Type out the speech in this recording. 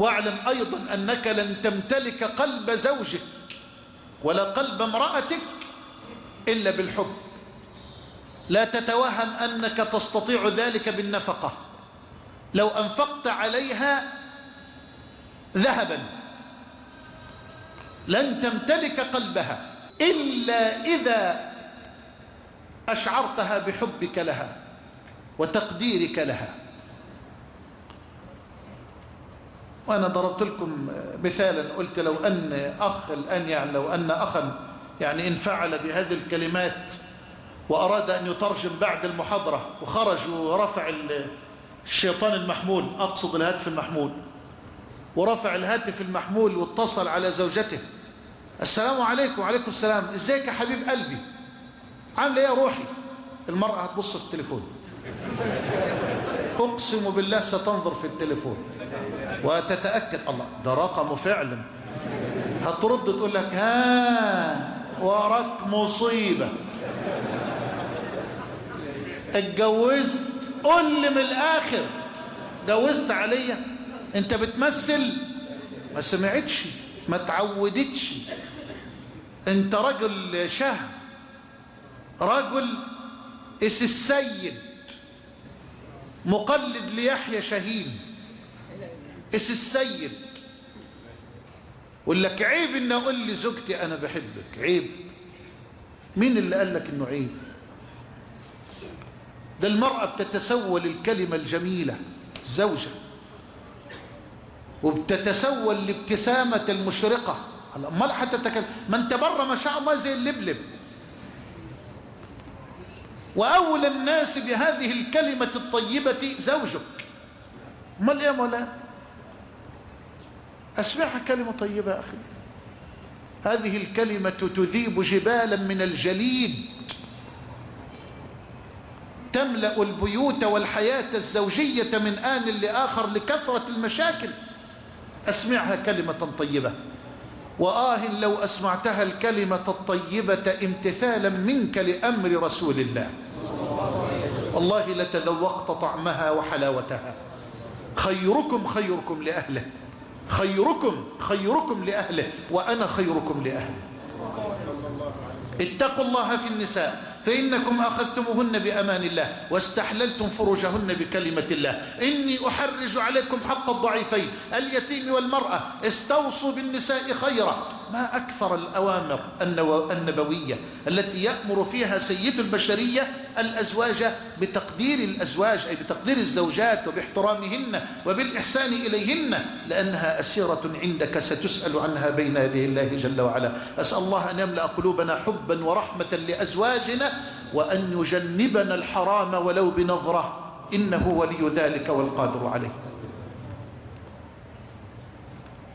واعلم أيضا أنك لن تمتلك قلب زوجك ولا قلب امرأتك إلا بالحب. لا تتوهم أنك تستطيع ذلك بالنفقة. لو أنفقت عليها ذهبا لن تمتلك قلبها إلا إذا أشعرتها بحبك لها وتقديرك لها. وأنا ضربت لكم مثالا قلت لو أن أخ الآن يعني لو أن أخا يعني انفعل بهذه الكلمات وأراد أن يترجم بعد المحاضرة وخرج ورفع الشيطان المحمول أقصد الهاتف المحمول ورفع الهاتف المحمول واتصل على زوجته. السلام عليكم وعليكم السلام. إزيك يا حبيب قلبي؟ عامل إيه يا روحي؟ المرأة هتبص في التليفون. أقسم بالله ستنظر في التليفون وتتأكد. الله ده رقمه فعلا هترد تقول لك ها وراك مصيبة. اتجوزت قول لي من الآخر. جوزت عليا؟ أنت بتمثل؟ ما سمعتش ما تعودتش. أنت رجل شهم رجل سي السيد. مقلد ليحيى شاهين. سي السيد. يقول لك عيب إن أقول لزوجتي أنا بحبك. عيب. مين اللي قال لك إنه عيب؟ ده المرأة بتتسول الكلمة الجميلة زوجة. وبتتسول الابتسامة المشرقة. أمال حتى تكلم. ما أنت بره ما شاء الله زي اللبلب. واول الناس بهذه الكلمة الطيبة زوجك. إيه يا مولانا أسمعها كلمة طيبة أخي. هذه الكلمة تذيب جبالا من الجليد. تملأ البيوت والحياة الزوجية من آن لآخر لكثرة المشاكل. أسمعها كلمة طيبة. وآه لو أسمعتها الكلمة الطيبة امتثالا منك لأمر رسول الله. والله لتذوقت طعمها وحلاوتها. خيركم خيركم لأهله. خيركم خيركم لأهله. وأنا خيركم لأهله. اتقوا الله في النساء فإنكم أخذتموهن بأمان الله واستحللتم فروجهن بكلمة الله. إني أحرج عليكم حق الضعيفين. اليتيم والمرأة استوصوا بالنساء خيرا. ما أكثر الأوامر النبوية التي يأمر فيها سيد البشرية الأزواج بتقدير الأزواج أي بتقدير الزوجات وباحترامهن وبالإحسان إليهن لأنها أسيرة عندك ستسأل عنها بين يدي الله جل وعلا. أسأل الله أن يملأ قلوبنا حبا ورحمة لأزواجنا وأن يجنبنا الحرام ولو بنظرة إنه ولي ذلك والقادر عليه.